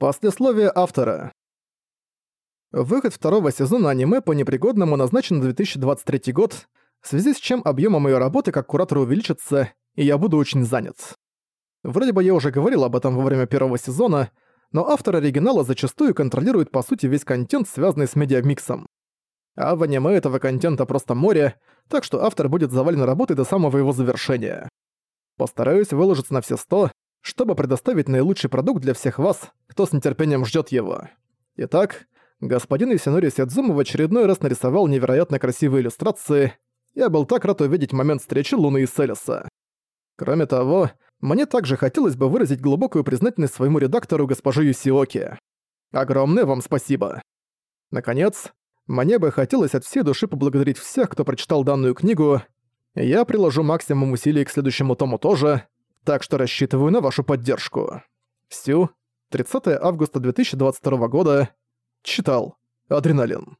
Послесловие автора. Выход второго сезона аниме по непригодному назначен на 2023 год, в связи с чем объемом моей работы как куратора увеличится, и я буду очень занят. Вроде бы я уже говорил об этом во время первого сезона, но автор оригинала зачастую контролирует по сути весь контент, связанный с медиамиксом. А в аниме этого контента просто море, так что автор будет завален работой до самого его завершения. Постараюсь выложиться на все сто, чтобы предоставить наилучший продукт для всех вас, кто с нетерпением ждет его. Итак, господин Исинори Сядзума в очередной раз нарисовал невероятно красивые иллюстрации. Я был так рад увидеть момент встречи Луны и Селеса. Кроме того, мне также хотелось бы выразить глубокую признательность своему редактору госпоже Юсиоки. Огромное вам спасибо. Наконец, мне бы хотелось от всей души поблагодарить всех, кто прочитал данную книгу. Я приложу максимум усилий к следующему тому тоже, так что рассчитываю на вашу поддержку. Сю, 30 августа 2022 года. Читал. Адреналин.